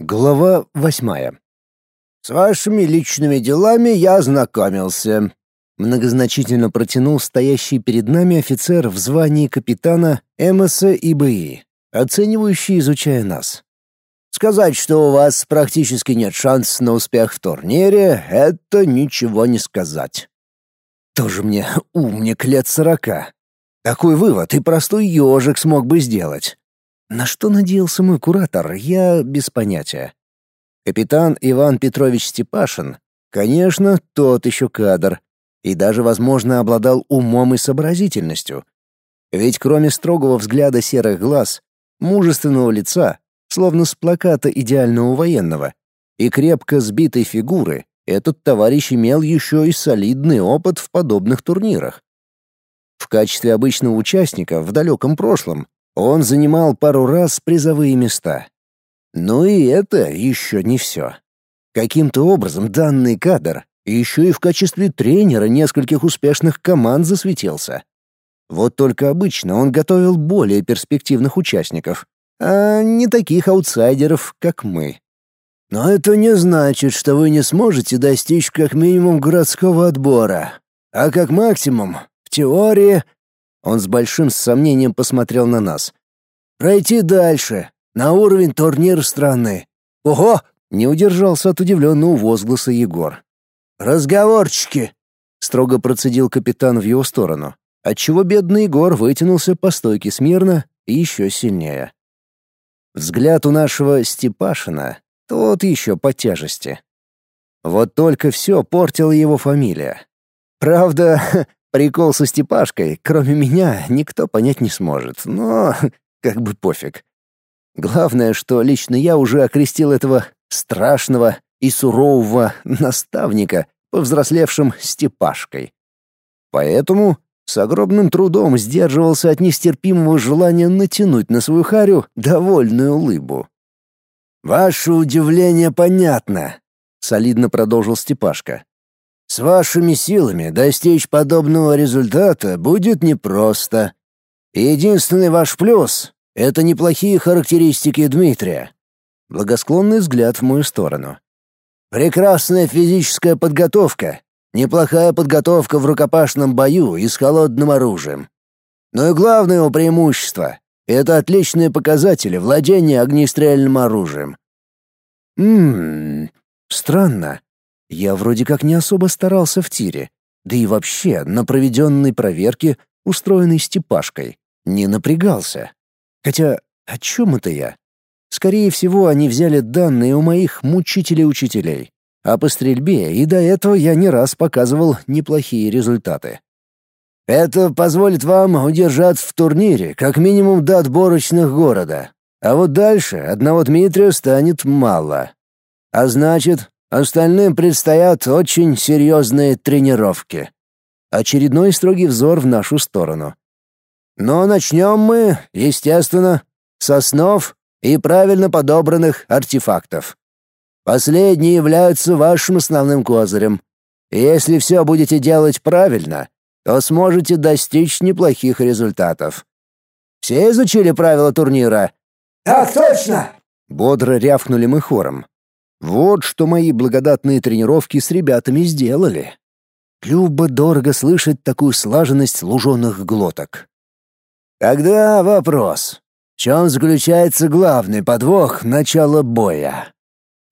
Глава восьмая. «С вашими личными делами я ознакомился», — многозначительно протянул стоящий перед нами офицер в звании капитана МС ИБИ, оценивающий, изучая нас. «Сказать, что у вас практически нет шансов на успех в турнире, это ничего не сказать». Тоже мне умник лет сорока. Такой вывод и простой ежик смог бы сделать. На что надеялся мой куратор, я без понятия. Капитан Иван Петрович Степашин, конечно, тот еще кадр, и даже, возможно, обладал умом и сообразительностью. Ведь кроме строгого взгляда серых глаз, мужественного лица, словно с плаката идеального военного, и крепко сбитой фигуры, этот товарищ имел еще и солидный опыт в подобных турнирах. В качестве обычного участника в далеком прошлом он занимал пару раз призовые места. Но и это еще не все. Каким-то образом данный кадр еще и в качестве тренера нескольких успешных команд засветился. Вот только обычно он готовил более перспективных участников, а не таких аутсайдеров, как мы. Но это не значит, что вы не сможете достичь как минимум городского отбора, а как максимум, в теории, он с большим сомнением посмотрел на нас. «Пройти дальше, на уровень турнира страны». «Ого!» — не удержался от удивленного возгласа Егор. «Разговорчики!» — строго процедил капитан в его сторону, отчего бедный Егор вытянулся по стойке смирно и еще сильнее. Взгляд у нашего Степашина тот еще по тяжести. Вот только все портила его фамилия. Правда, Прикол со Степашкой, кроме меня, никто понять не сможет, но как бы пофиг. Главное, что лично я уже окрестил этого страшного и сурового наставника повзрослевшим Степашкой. Поэтому с огромным трудом сдерживался от нестерпимого желания натянуть на свою харю довольную улыбу. «Ваше удивление понятно», — солидно продолжил Степашка. С вашими силами достичь подобного результата будет непросто. Единственный ваш плюс — это неплохие характеристики Дмитрия. Благосклонный взгляд в мою сторону. Прекрасная физическая подготовка, неплохая подготовка в рукопашном бою и с холодным оружием. Но и главное его преимущество — это отличные показатели владения огнестрельным оружием. Ммм, странно. Я вроде как не особо старался в тире, да и вообще на проведенной проверке, устроенной Степашкой, не напрягался. Хотя о чем это я? Скорее всего, они взяли данные у моих мучителей-учителей. А по стрельбе и до этого я не раз показывал неплохие результаты. Это позволит вам удержаться в турнире как минимум до отборочных города. А вот дальше одного Дмитрия станет мало. А значит, Остальным предстоят очень серьезные тренировки. Очередной строгий взор в нашу сторону. Но начнем мы, естественно, с основ и правильно подобранных артефактов. Последние являются вашим основным козырем. если все будете делать правильно, то сможете достичь неплохих результатов. Все изучили правила турнира? «Так точно!» Бодро рявкнули мы хором. Вот что мои благодатные тренировки с ребятами сделали. Любо дорого слышать такую слаженность луженых глоток. Тогда вопрос. В чем заключается главный подвох начала боя?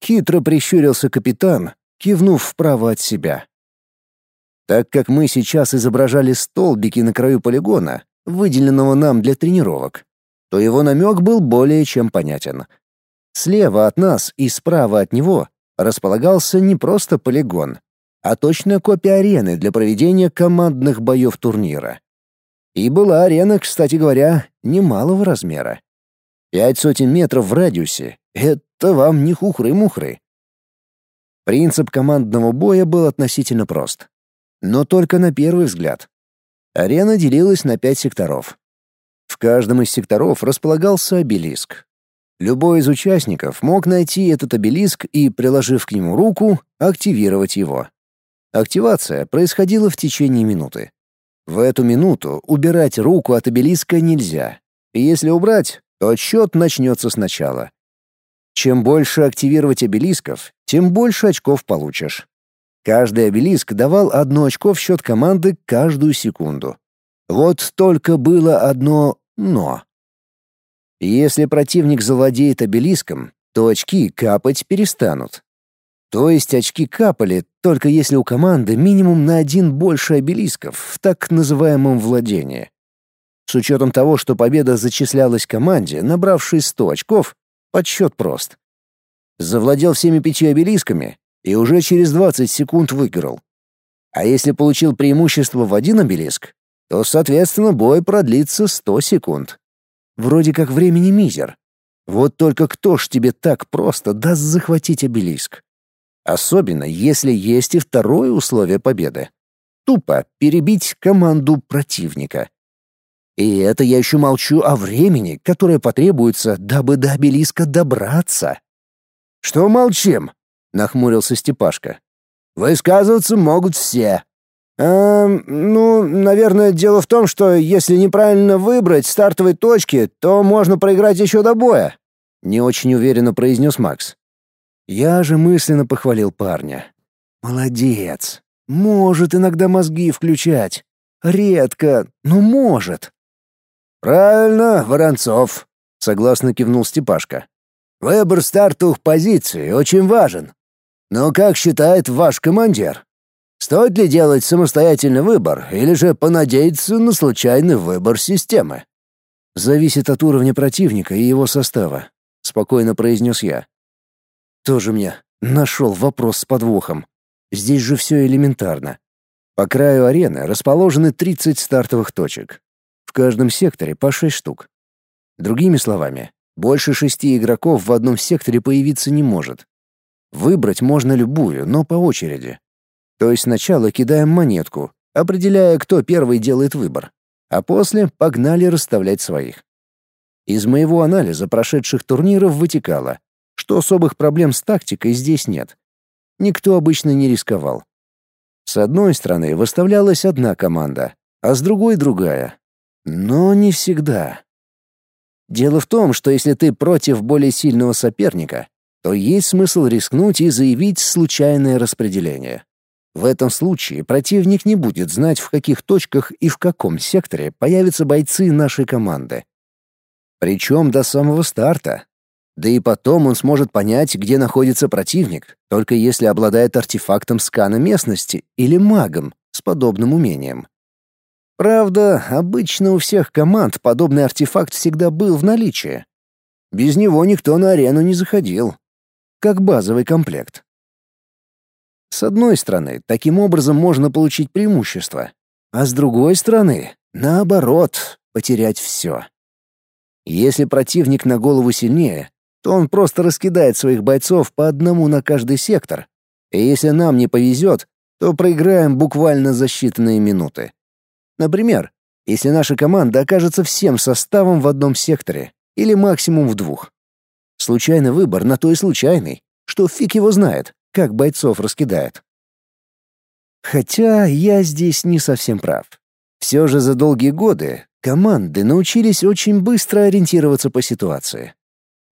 Хитро прищурился капитан, кивнув вправо от себя. Так как мы сейчас изображали столбики на краю полигона, выделенного нам для тренировок, то его намек был более чем понятен — Слева от нас и справа от него располагался не просто полигон, а точная копия арены для проведения командных боев турнира. И была арена, кстати говоря, немалого размера. Пять сотен метров в радиусе — это вам не хухры-мухры. Принцип командного боя был относительно прост. Но только на первый взгляд. Арена делилась на пять секторов. В каждом из секторов располагался обелиск, Любой из участников мог найти этот обелиск и, приложив к нему руку, активировать его. Активация происходила в течение минуты. В эту минуту убирать руку от обелиска нельзя. Если убрать, то отсчет начнется сначала. Чем больше активировать обелисков, тем больше очков получишь. Каждый обелиск давал одно очко в счет команды каждую секунду. Вот только было одно «но». Если противник завладеет обелиском, то очки капать перестанут. То есть очки капали, только если у команды минимум на один больше обелисков в так называемом владении. С учетом того, что победа зачислялась команде, набравшей 100 очков, подсчет прост. Завладел всеми пятью обелисками и уже через 20 секунд выиграл. А если получил преимущество в один обелиск, то, соответственно, бой продлится 100 секунд. Вроде как времени мизер. Вот только кто ж тебе так просто даст захватить обелиск? Особенно, если есть и второе условие победы. Тупо перебить команду противника. И это я еще молчу о времени, которое потребуется, дабы до обелиска добраться. «Что молчим?» — нахмурился Степашка. «Высказываться могут все. «Эм, ну, наверное, дело в том, что если неправильно выбрать стартовые точки, то можно проиграть еще до боя», — не очень уверенно произнес Макс. Я же мысленно похвалил парня. «Молодец. Может иногда мозги включать. Редко, но может». «Правильно, Воронцов», — согласно кивнул Степашка. «Выбор стартовых позиций очень важен. Но как считает ваш командир?» Стоит ли делать самостоятельный выбор или же понадеяться на случайный выбор системы? Зависит от уровня противника и его состава, спокойно произнес я. Тоже мне нашел вопрос с подвохом. Здесь же все элементарно. По краю арены расположены 30 стартовых точек. В каждом секторе по 6 штук. Другими словами, больше шести игроков в одном секторе появиться не может. Выбрать можно любую, но по очереди. То есть сначала кидаем монетку, определяя, кто первый делает выбор, а после погнали расставлять своих. Из моего анализа прошедших турниров вытекало, что особых проблем с тактикой здесь нет. Никто обычно не рисковал. С одной стороны выставлялась одна команда, а с другой — другая. Но не всегда. Дело в том, что если ты против более сильного соперника, то есть смысл рискнуть и заявить случайное распределение. В этом случае противник не будет знать, в каких точках и в каком секторе появятся бойцы нашей команды. Причем до самого старта. Да и потом он сможет понять, где находится противник, только если обладает артефактом скана местности или магом с подобным умением. Правда, обычно у всех команд подобный артефакт всегда был в наличии. Без него никто на арену не заходил. Как базовый комплект. С одной стороны, таким образом можно получить преимущество, а с другой стороны, наоборот, потерять все. Если противник на голову сильнее, то он просто раскидает своих бойцов по одному на каждый сектор, и если нам не повезет, то проиграем буквально за считанные минуты. Например, если наша команда окажется всем составом в одном секторе или максимум в двух. Случайный выбор на то и случайный, что фиг его знает как бойцов раскидает. Хотя я здесь не совсем прав. Все же за долгие годы команды научились очень быстро ориентироваться по ситуации.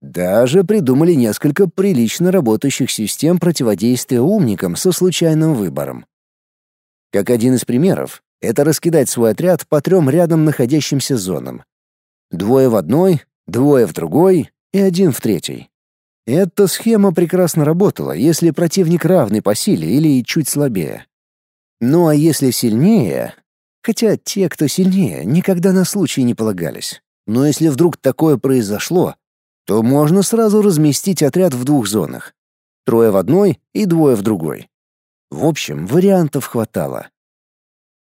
Даже придумали несколько прилично работающих систем противодействия умникам со случайным выбором. Как один из примеров, это раскидать свой отряд по трем рядом находящимся зонам. Двое в одной, двое в другой и один в третьей. Эта схема прекрасно работала, если противник равный по силе или чуть слабее. Ну а если сильнее... Хотя те, кто сильнее, никогда на случай не полагались. Но если вдруг такое произошло, то можно сразу разместить отряд в двух зонах. Трое в одной и двое в другой. В общем, вариантов хватало.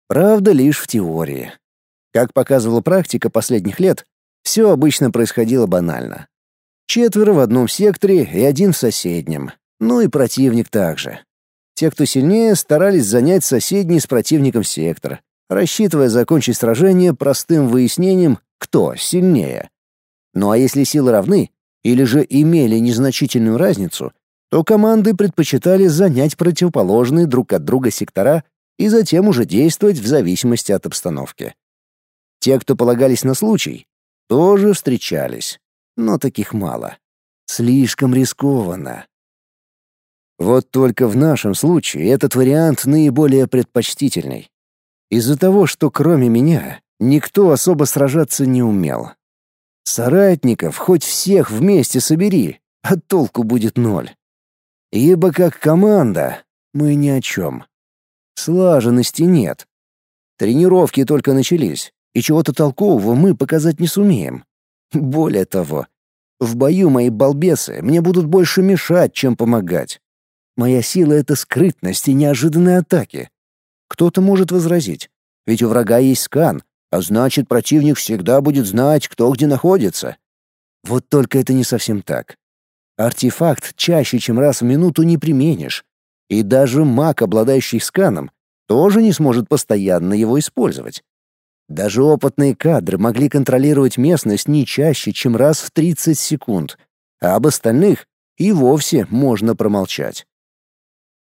Правда, лишь в теории. Как показывала практика последних лет, все обычно происходило банально. Четверо в одном секторе и один в соседнем. Ну и противник также. Те, кто сильнее, старались занять соседний с противником сектор, рассчитывая закончить сражение простым выяснением, кто сильнее. Ну а если силы равны, или же имели незначительную разницу, то команды предпочитали занять противоположные друг от друга сектора и затем уже действовать в зависимости от обстановки. Те, кто полагались на случай, тоже встречались но таких мало. Слишком рискованно. Вот только в нашем случае этот вариант наиболее предпочтительный. Из-за того, что кроме меня никто особо сражаться не умел. Соратников хоть всех вместе собери, а толку будет ноль. Ибо как команда мы ни о чем. Слаженности нет. Тренировки только начались, и чего-то толкового мы показать не сумеем. Более того, в бою мои балбесы мне будут больше мешать, чем помогать. Моя сила — это скрытность и неожиданные атаки. Кто-то может возразить, ведь у врага есть скан, а значит, противник всегда будет знать, кто где находится. Вот только это не совсем так. Артефакт чаще, чем раз в минуту не применишь, и даже маг, обладающий сканом, тоже не сможет постоянно его использовать. Даже опытные кадры могли контролировать местность не чаще, чем раз в 30 секунд, а об остальных и вовсе можно промолчать.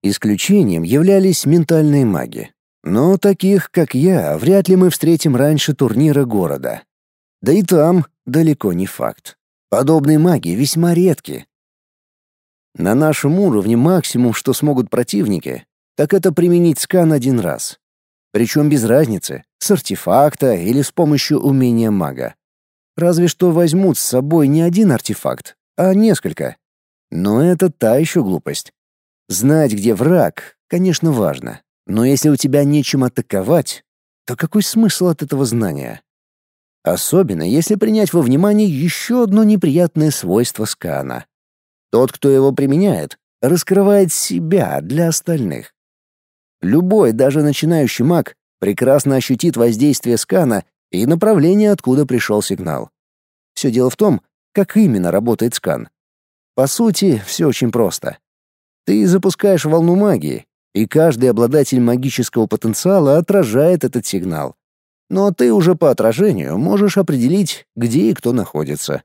Исключением являлись ментальные маги. Но таких, как я, вряд ли мы встретим раньше турнира города. Да и там далеко не факт. Подобные маги весьма редки. На нашем уровне максимум, что смогут противники, так это применить скан один раз. Причем без разницы, с артефакта или с помощью умения мага. Разве что возьмут с собой не один артефакт, а несколько. Но это та еще глупость. Знать, где враг, конечно, важно. Но если у тебя нечем атаковать, то какой смысл от этого знания? Особенно если принять во внимание еще одно неприятное свойство скана. Тот, кто его применяет, раскрывает себя для остальных. Любой, даже начинающий маг, прекрасно ощутит воздействие скана и направление, откуда пришел сигнал. Все дело в том, как именно работает скан. По сути, все очень просто. Ты запускаешь волну магии, и каждый обладатель магического потенциала отражает этот сигнал. Но ты уже по отражению можешь определить, где и кто находится.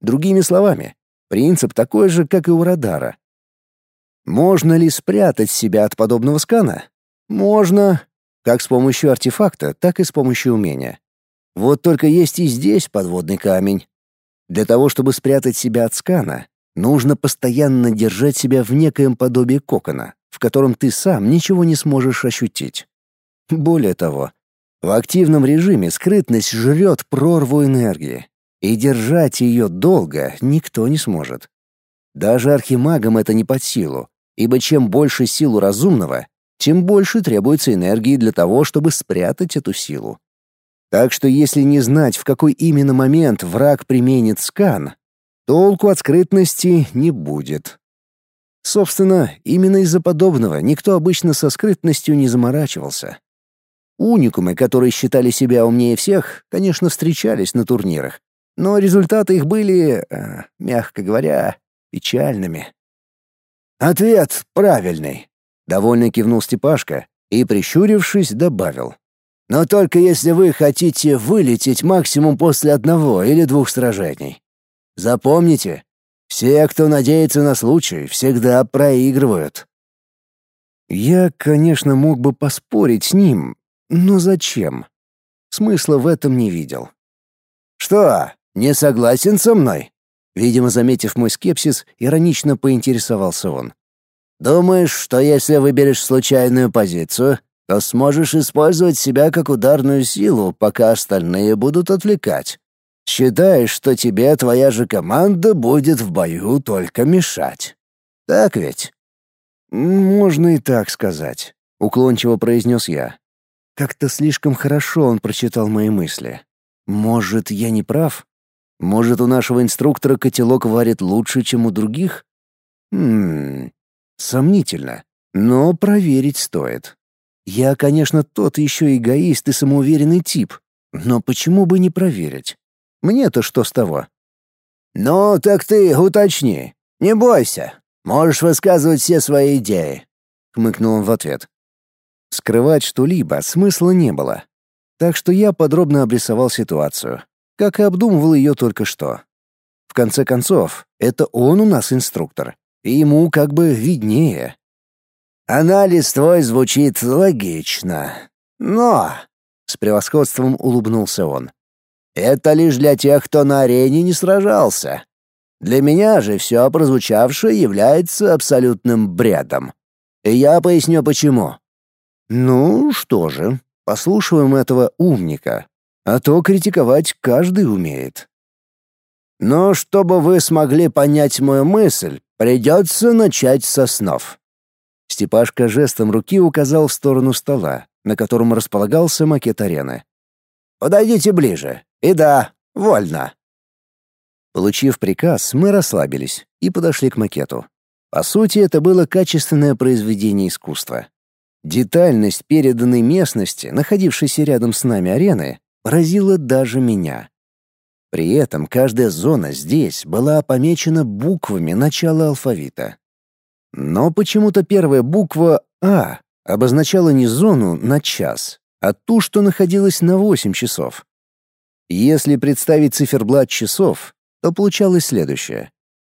Другими словами, принцип такой же, как и у радара. Можно ли спрятать себя от подобного скана? Можно, как с помощью артефакта, так и с помощью умения. Вот только есть и здесь подводный камень. Для того, чтобы спрятать себя от скана, нужно постоянно держать себя в некоем подобии кокона, в котором ты сам ничего не сможешь ощутить. Более того, в активном режиме скрытность жрет прорву энергии, и держать ее долго никто не сможет. Даже архимагам это не под силу, ибо чем больше силу разумного, тем больше требуется энергии для того, чтобы спрятать эту силу. Так что если не знать, в какой именно момент враг применит скан, толку от скрытности не будет. Собственно, именно из-за подобного никто обычно со скрытностью не заморачивался. Уникумы, которые считали себя умнее всех, конечно, встречались на турнирах, но результаты их были, э, мягко говоря, печальными. «Ответ правильный», — довольно кивнул Степашка и, прищурившись, добавил. «Но только если вы хотите вылететь максимум после одного или двух сражений. Запомните, все, кто надеется на случай, всегда проигрывают. Я, конечно, мог бы поспорить с ним, но зачем? Смысла в этом не видел. Что, не согласен со мной? Видимо, заметив мой скепсис, иронично поинтересовался он. Думаешь, что если выберешь случайную позицию, то сможешь использовать себя как ударную силу, пока остальные будут отвлекать? Считаешь, что тебе твоя же команда будет в бою только мешать. Так ведь? Можно и так сказать, уклончиво произнес я. Как-то слишком хорошо он прочитал мои мысли. Может, я не прав? Может, у нашего инструктора котелок варит лучше, чем у других? Хм, сомнительно, но проверить стоит. Я, конечно, тот еще эгоист и самоуверенный тип, но почему бы не проверить? Мне-то что с того? «Ну, так ты уточни. Не бойся. Можешь высказывать все свои идеи», — хмыкнул он в ответ. Скрывать что-либо смысла не было. Так что я подробно обрисовал ситуацию, как и обдумывал ее только что. В конце концов, это он у нас инструктор, и ему как бы виднее. «Анализ твой звучит логично, но...» — с превосходством улыбнулся он. Это лишь для тех, кто на арене не сражался. Для меня же все прозвучавшее является абсолютным бредом. И я поясню почему. Ну что же, послушаем этого умника, а то критиковать каждый умеет. Но чтобы вы смогли понять мою мысль, придется начать со снов. Степашка жестом руки указал в сторону стола, на котором располагался макет арены. «Подойдите ближе. И да, вольно». Получив приказ, мы расслабились и подошли к макету. По сути, это было качественное произведение искусства. Детальность переданной местности, находившейся рядом с нами арены, поразила даже меня. При этом каждая зона здесь была помечена буквами начала алфавита. Но почему-то первая буква «А» обозначала не зону на час, а ту, что находилась на 8 часов. Если представить циферблат часов, то получалось следующее.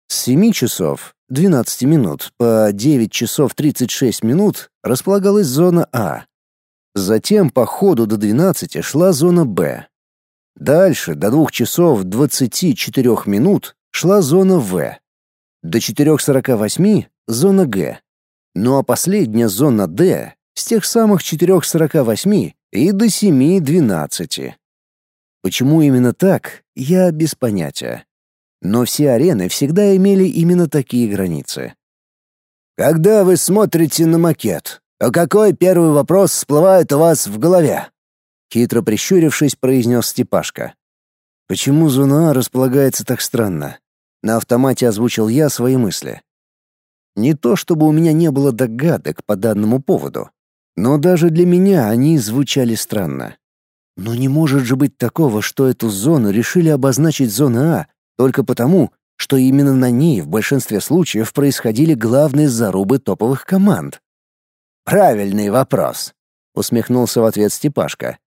С 7 часов 12 минут по 9 часов 36 минут располагалась зона А. Затем по ходу до 12 шла зона Б. Дальше до 2 часов 24 минут шла зона В. До 4.48 — зона Г. Ну а последняя зона Д с тех самых 4.48 и до 7.12. Почему именно так, я без понятия. Но все арены всегда имели именно такие границы. Когда вы смотрите на макет, то какой первый вопрос всплывает у вас в голове? Хитро прищурившись, произнес Степашка. Почему зона А располагается так странно? На автомате озвучил я свои мысли. Не то чтобы у меня не было догадок по данному поводу, но даже для меня они звучали странно. Но не может же быть такого, что эту зону решили обозначить зона А только потому, что именно на ней в большинстве случаев происходили главные зарубы топовых команд. «Правильный вопрос», — усмехнулся в ответ Степашка.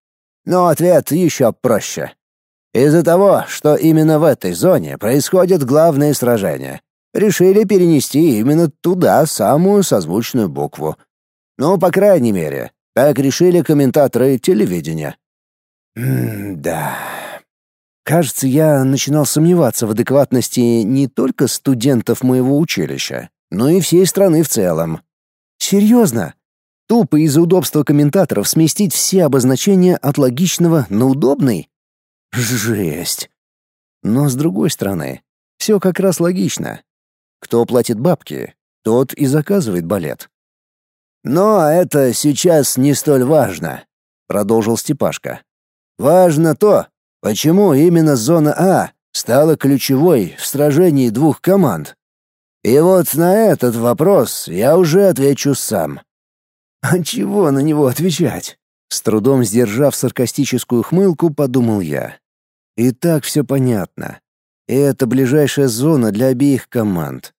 «Но ответ еще проще. Из-за того, что именно в этой зоне происходят главные сражения, решили перенести именно туда самую созвучную букву. Ну, по крайней мере, так решили комментаторы телевидения. М-да. Кажется, я начинал сомневаться в адекватности не только студентов моего училища, но и всей страны в целом. Серьезно? Тупо из-за удобства комментаторов сместить все обозначения от логичного на удобный? Жесть. Но с другой стороны, все как раз логично. Кто платит бабки, тот и заказывает балет. «Но это сейчас не столь важно», — продолжил Степашка. «Важно то, почему именно зона А стала ключевой в сражении двух команд. И вот на этот вопрос я уже отвечу сам». «А чего на него отвечать?» С трудом сдержав саркастическую хмылку, подумал я. «И так все понятно. Это ближайшая зона для обеих команд.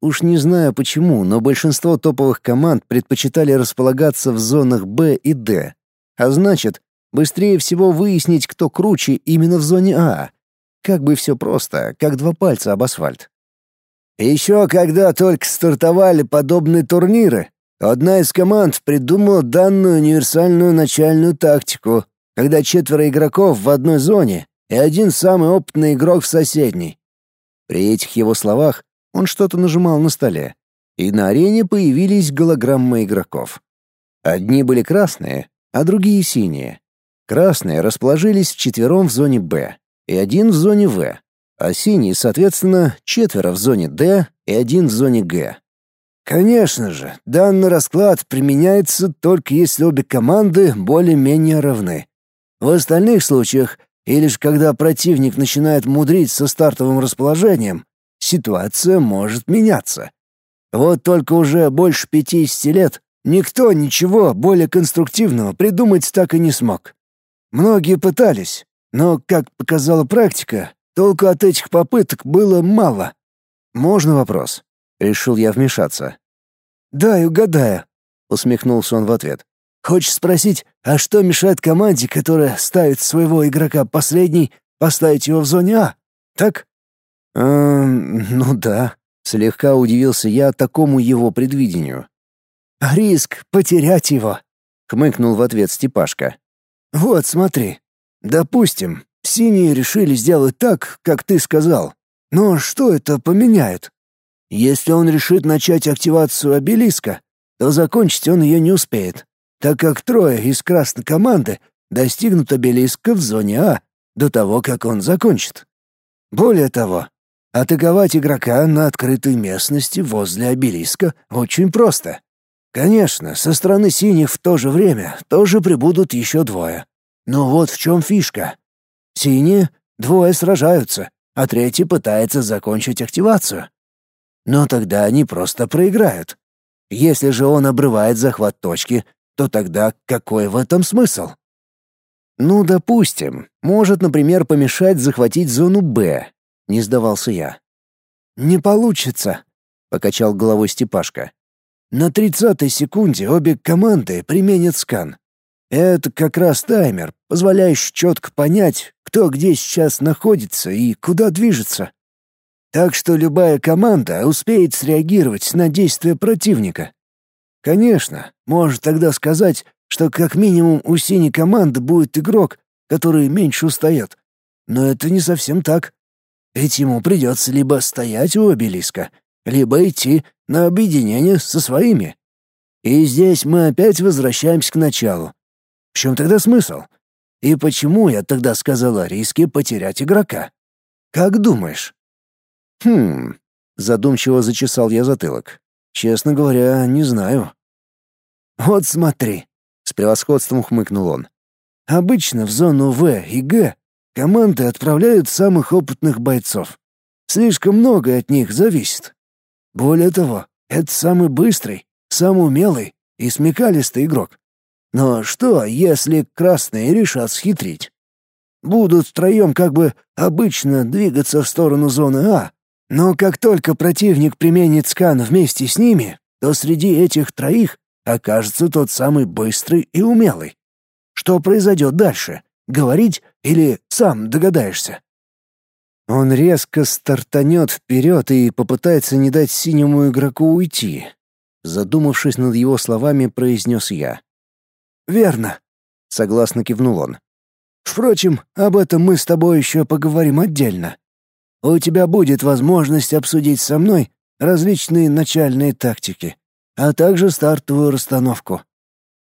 Уж не знаю почему, но большинство топовых команд предпочитали располагаться в зонах Б и Д. А значит, быстрее всего выяснить, кто круче именно в зоне А. Как бы все просто, как два пальца об асфальт. Еще когда только стартовали подобные турниры, одна из команд придумала данную универсальную начальную тактику, когда четверо игроков в одной зоне и один самый опытный игрок в соседней. При этих его словах он что-то нажимал на столе, и на арене появились голограммы игроков. Одни были красные, а другие синие. Красные расположились вчетвером в зоне Б и один в зоне В, а синие, соответственно, четверо в зоне Д и один в зоне Г. Конечно же, данный расклад применяется только если обе команды более-менее равны. В остальных случаях и лишь когда противник начинает мудрить со стартовым расположением, ситуация может меняться. Вот только уже больше 50 лет никто ничего более конструктивного придумать так и не смог. Многие пытались, но, как показала практика, толку от этих попыток было мало. «Можно вопрос?» — решил я вмешаться. «Да, и угадаю», — усмехнулся он в ответ. Хочешь спросить, а что мешает команде, которая ставит своего игрока последний, поставить его в зоне А? Так? Эм, ну да. Слегка удивился я такому его предвидению. Риск потерять его, хмыкнул в ответ Степашка. Вот, смотри. Допустим, синие решили сделать так, как ты сказал. Но что это поменяет? Если он решит начать активацию обелиска, то закончить он ее не успеет, так как трое из красной команды достигнут обелиска в зоне А до того, как он закончит. Более того, атаковать игрока на открытой местности возле обелиска очень просто. Конечно, со стороны синих в то же время тоже прибудут еще двое. Но вот в чем фишка. Синие двое сражаются, а третий пытается закончить активацию. Но тогда они просто проиграют. Если же он обрывает захват точки, то тогда какой в этом смысл? Ну, допустим, может, например, помешать захватить зону Б, не сдавался я. Не получится, покачал головой Степашка. На тридцатой секунде обе команды применят скан. Это как раз таймер, позволяющий четко понять, кто где сейчас находится и куда движется. Так что любая команда успеет среагировать на действия противника. Конечно, может тогда сказать, что как минимум у синей команды будет игрок, который меньше устает. Но это не совсем так. Ведь ему придется либо стоять у обелиска, либо идти на объединение со своими. И здесь мы опять возвращаемся к началу. В чем тогда смысл? И почему я тогда сказал о риске потерять игрока? Как думаешь? Хм, задумчиво зачесал я затылок. Честно говоря, не знаю. Вот смотри, с превосходством хмыкнул он. Обычно в зону В и Г команды отправляют самых опытных бойцов. Слишком много от них зависит. Более того, это самый быстрый, самый умелый и смекалистый игрок. Но что, если красные решат схитрить? Будут втроем как бы обычно двигаться в сторону зоны А, но как только противник применит скан вместе с ними, то среди этих троих окажется тот самый быстрый и умелый. Что произойдет дальше? Говорить или сам догадаешься? Он резко стартанет вперед и попытается не дать синему игроку уйти. Задумавшись над его словами, произнес я. «Верно», — согласно кивнул он. «Впрочем, об этом мы с тобой еще поговорим отдельно. У тебя будет возможность обсудить со мной различные начальные тактики, а также стартовую расстановку.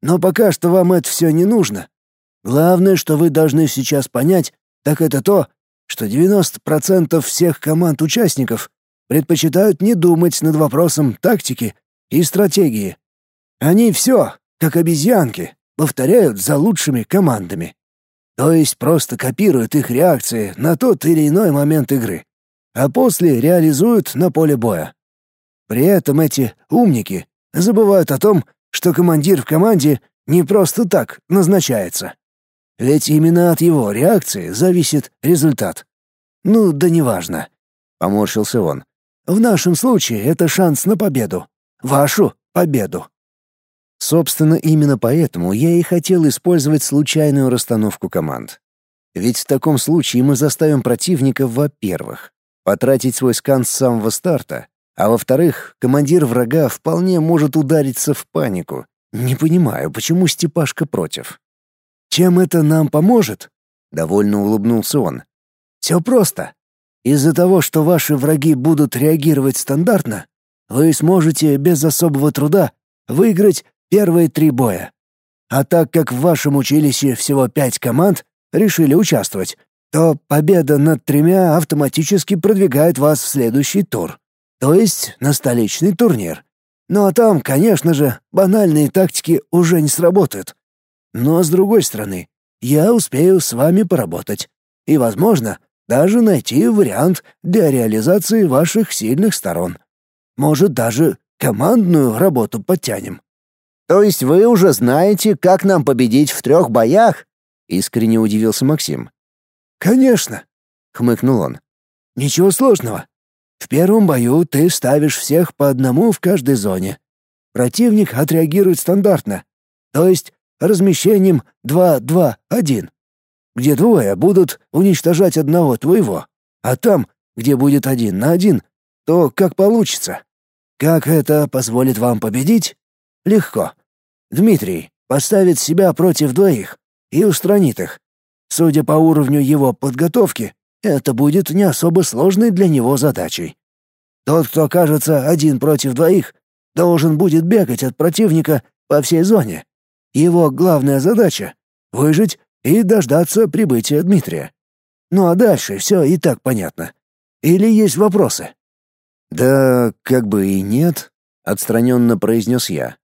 Но пока что вам это все не нужно. Главное, что вы должны сейчас понять, так это то, что 90% всех команд-участников предпочитают не думать над вопросом тактики и стратегии. Они все, как обезьянки, повторяют за лучшими командами. То есть просто копируют их реакции на тот или иной момент игры, а после реализуют на поле боя. При этом эти умники забывают о том, что командир в команде не просто так назначается. Ведь именно от его реакции зависит результат. Ну, да неважно. Поморщился он. В нашем случае это шанс на победу. Вашу победу. Собственно, именно поэтому я и хотел использовать случайную расстановку команд. Ведь в таком случае мы заставим противника, во-первых, потратить свой скан с самого старта, а во-вторых, командир врага вполне может удариться в панику. Не понимаю, почему Степашка против. Чем это нам поможет? Довольно улыбнулся он. Все просто. Из-за того, что ваши враги будут реагировать стандартно, вы сможете без особого труда выиграть первые три боя. А так как в вашем училище всего пять команд решили участвовать, то победа над тремя автоматически продвигает вас в следующий тур, то есть на столичный турнир. Ну а там, конечно же, банальные тактики уже не сработают. Но, с другой стороны, я успею с вами поработать. И, возможно, даже найти вариант для реализации ваших сильных сторон. Может, даже командную работу подтянем. То есть вы уже знаете, как нам победить в трех боях? Искренне удивился Максим. Конечно, хмыкнул он. Ничего сложного. В первом бою ты ставишь всех по одному в каждой зоне. Противник отреагирует стандартно. То есть размещением 2-2-1, где двое будут уничтожать одного твоего, а там, где будет один на один, то как получится. Как это позволит вам победить? Легко. Дмитрий поставит себя против двоих и устранит их. Судя по уровню его подготовки, это будет не особо сложной для него задачей. Тот, кто окажется один против двоих, должен будет бегать от противника по всей зоне. Его главная задача — выжить и дождаться прибытия Дмитрия. Ну а дальше все и так понятно. Или есть вопросы? Да, как бы и нет, отстраненно произнес я.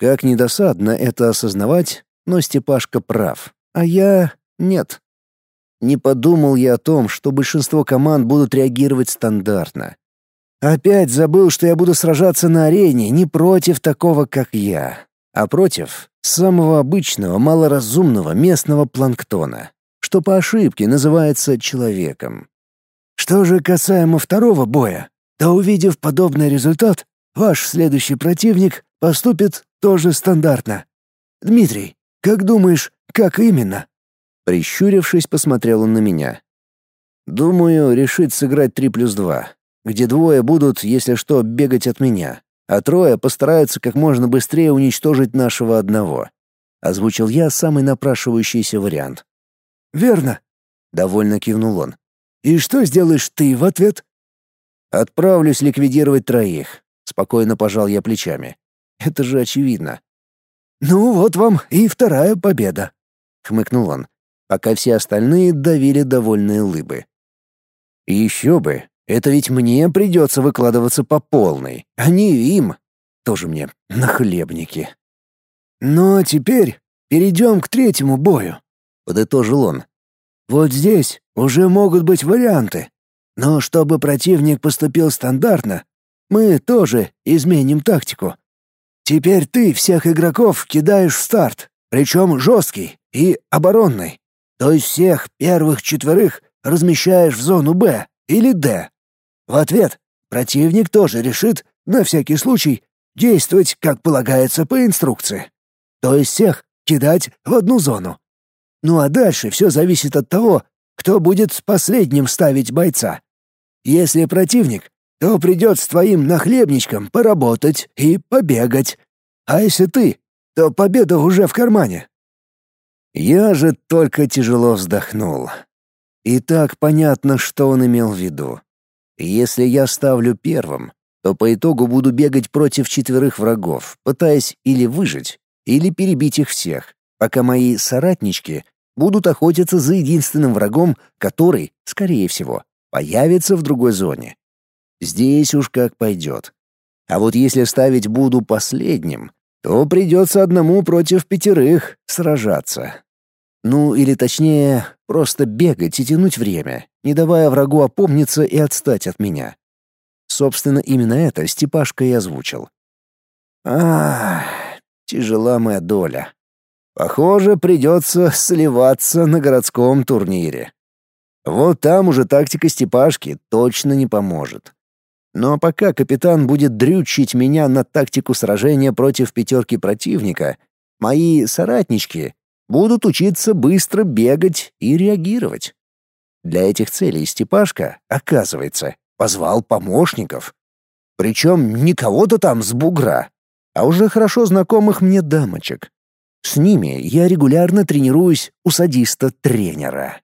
Как недосадно это осознавать, но Степашка прав, а я нет. Не подумал я о том, что большинство команд будут реагировать стандартно. Опять забыл, что я буду сражаться на арене не против такого, как я, а против самого обычного, малоразумного местного планктона, что по ошибке называется человеком. Что же касаемо второго боя, то увидев подобный результат, ваш следующий противник поступит тоже стандартно. Дмитрий, как думаешь, как именно? Прищурившись, посмотрел он на меня. Думаю, решит сыграть три плюс два где двое будут, если что, бегать от меня, а трое постараются как можно быстрее уничтожить нашего одного. Озвучил я самый напрашивающийся вариант. «Верно», — довольно кивнул он. «И что сделаешь ты в ответ?» «Отправлюсь ликвидировать троих», — спокойно пожал я плечами. «Это же очевидно». «Ну вот вам и вторая победа», — хмыкнул он, пока все остальные давили довольные лыбы. «Еще бы, это ведь мне придется выкладываться по полной, а не им. Тоже мне нахлебники. Ну а теперь перейдем к третьему бою, подытожил он. Вот здесь уже могут быть варианты. Но чтобы противник поступил стандартно, мы тоже изменим тактику. Теперь ты всех игроков кидаешь в старт, причем жесткий и оборонный. То есть всех первых четверых размещаешь в зону Б или Д, в ответ противник тоже решит, на всякий случай, действовать, как полагается по инструкции. То есть всех кидать в одну зону. Ну а дальше все зависит от того, кто будет последним ставить бойца. Если противник, то придет с твоим нахлебничком поработать и побегать. А если ты, то победа уже в кармане. Я же только тяжело вздохнул. И так понятно, что он имел в виду. Если я ставлю первым, то по итогу буду бегать против четверых врагов, пытаясь или выжить, или перебить их всех, пока мои соратнички будут охотиться за единственным врагом, который, скорее всего, появится в другой зоне. Здесь уж как пойдет. А вот если ставить буду последним, то придется одному против пятерых сражаться. Ну, или точнее, просто бегать и тянуть время, не давая врагу опомниться и отстать от меня. Собственно, именно это Степашка и озвучил. Ах, тяжела моя доля. Похоже, придется сливаться на городском турнире. Вот там уже тактика Степашки точно не поможет. Но пока капитан будет дрючить меня на тактику сражения против пятерки противника, мои соратнички будут учиться быстро бегать и реагировать. Для этих целей Степашка, оказывается, позвал помощников. Причем не кого-то там с бугра, а уже хорошо знакомых мне дамочек. С ними я регулярно тренируюсь у садиста-тренера.